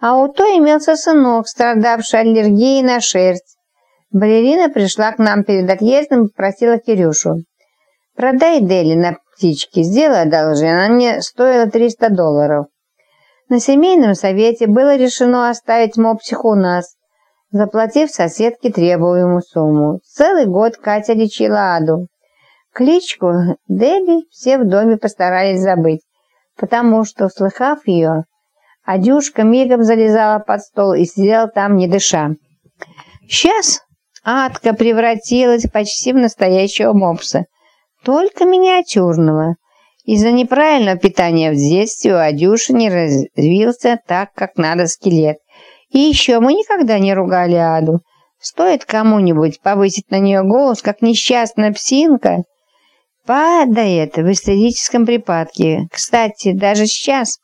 А у той имелся сынок, страдавший аллергией на шерсть. Балерина пришла к нам перед отъездом и попросила Кирюшу. «Продай Дели на птичке, сделай одолжение, она мне стоила 300 долларов». На семейном совете было решено оставить мопсиху у нас, заплатив соседке требуемую сумму. Целый год Катя лечила Аду. Кличку Дели все в доме постарались забыть, потому что, услыхав ее, Адюшка мигом залезала под стол и сидела там, не дыша. Сейчас Адка превратилась почти в настоящего мопса, только миниатюрного. Из-за неправильного питания в детстве у Адюши не развился так, как надо скелет. И еще мы никогда не ругали Аду. Стоит кому-нибудь повысить на нее голос, как несчастная псинка, падает в истерическом припадке. Кстати, даже сейчас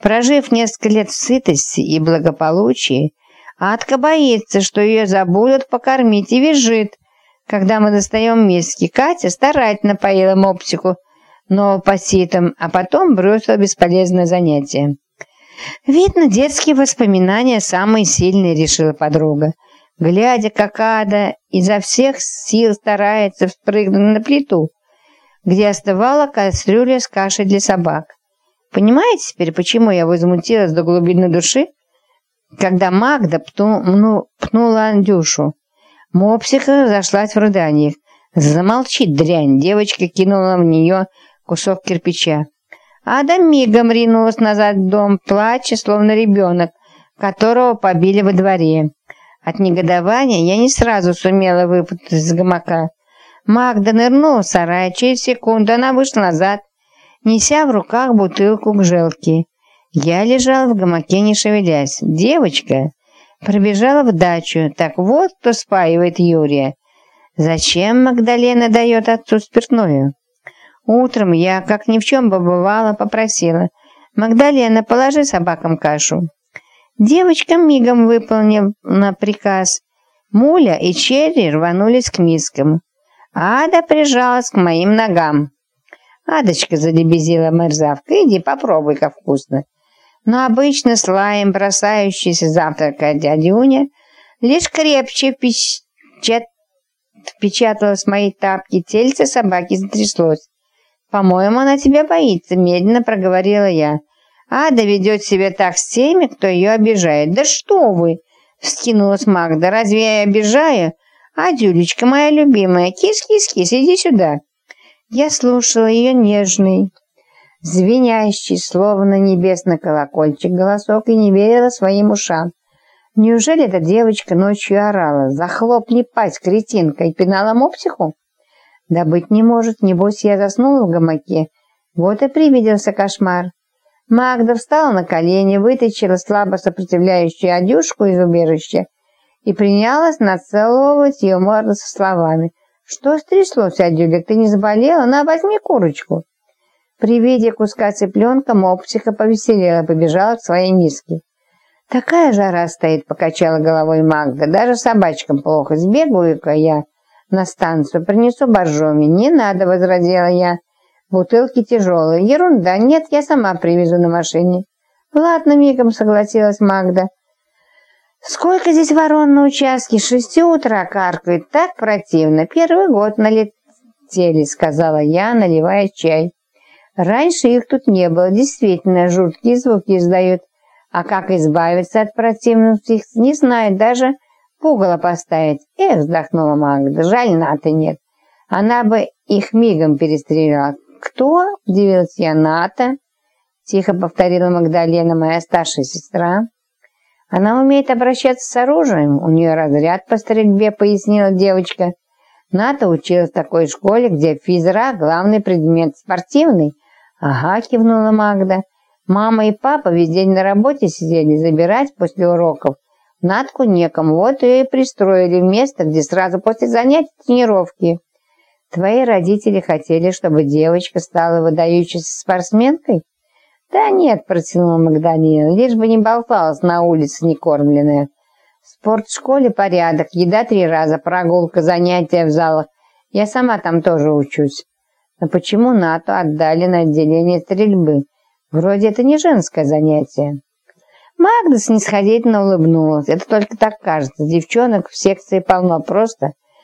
Прожив несколько лет в сытости и благополучии, Атка боится, что ее забудут покормить и визжит. Когда мы достаем миски, Катя старательно поила мопсику новопоситом, а потом бросила бесполезное занятие. «Видно, детские воспоминания самые сильные», — решила подруга. Глядя, как Ада изо всех сил старается вспрыгнуть на плиту, где остывала кастрюля с кашей для собак. Понимаете теперь, почему я возмутилась до глубины души, когда Магда пну, пнула Андюшу? Мопсиха зашлась в рыданиях. «Замолчи, дрянь!» Девочка кинула в нее кусок кирпича. Ада мигом ринулась назад в дом, плача, словно ребенок, которого побили во дворе. От негодования я не сразу сумела выпутать из гамака. Магда нырнула в сарай, через секунду она вышла назад, неся в руках бутылку к желке. Я лежал в гамаке, не шевелясь. Девочка пробежала в дачу. Так вот, кто спаивает Юрия. Зачем Магдалена дает отцу спиртное? Утром я, как ни в чем побывала, попросила. «Магдалена, положи собакам кашу». Девочка мигом выполнила приказ. Муля и Черри рванулись к мискам. Ада прижалась к моим ногам. «Адочка», — залебезила мерзавка, — «иди попробуй, как вкусно». Но обычно с лаем бросающийся завтракать дядюня лишь крепче впечат... впечаталась в мои тапки, тельце собаки затряслось. «По-моему, она тебя боится», — медленно проговорила я. «Ада ведет себя так с теми, кто ее обижает». «Да что вы!» — вскинулась Магда. «Разве я обижаю?» «Адюлечка моя любимая, кис-кис-кис, иди сюда». Я слушала ее нежный, звенящий, словно небесный колокольчик голосок, и не верила своим ушам. Неужели эта девочка ночью орала «Захлопни пасть, кретинка!» и пинала мопсиху? Да быть не может, небось я заснула в гамаке. Вот и привиделся кошмар. Магда встала на колени, вытащила слабо сопротивляющую одежку из убежища и принялась нацеловывать ее морду со словами – «Что стряслось, Адюлик, ты не заболела? На, возьми курочку». При виде куска цыпленка мопсиха повеселела, побежала к своей миске. «Такая жара стоит», — покачала головой Магда. «Даже собачкам плохо. Сбегаю-ка я на станцию, принесу боржоми». «Не надо», — возразила я. «Бутылки тяжелые». «Ерунда. Нет, я сама привезу на машине». «Ладно», — мигом согласилась Магда. Сколько здесь ворон на участке? Шести утра каркает. Так противно. Первый год налетели, сказала я, наливая чай. Раньше их тут не было. Действительно, жуткие звуки издают. А как избавиться от противных не знает даже пугало поставить. Эх, вздохнула Магда, жаль, Ната нет. Она бы их мигом перестреляла. Кто? Удивилась я. Ната. Тихо повторила Магдалена, моя старшая сестра. Она умеет обращаться с оружием, у нее разряд по стрельбе, пояснила девочка. Ната училась в такой школе, где физра – главный предмет спортивный. Ага, кивнула Магда. Мама и папа весь день на работе сидели забирать после уроков. Натку некому, вот ее и пристроили в место, где сразу после занятий тренировки. Твои родители хотели, чтобы девочка стала выдающейся спортсменкой? «Да нет», — протянула Магдалина, — «лишь бы не болталась на улице некормленная. В спортшколе порядок, еда три раза, прогулка, занятия в залах. Я сама там тоже учусь. Но почему НАТО отдали на отделение стрельбы? Вроде это не женское занятие». Магда снисходительно улыбнулась. Это только так кажется. Девчонок в секции полно просто.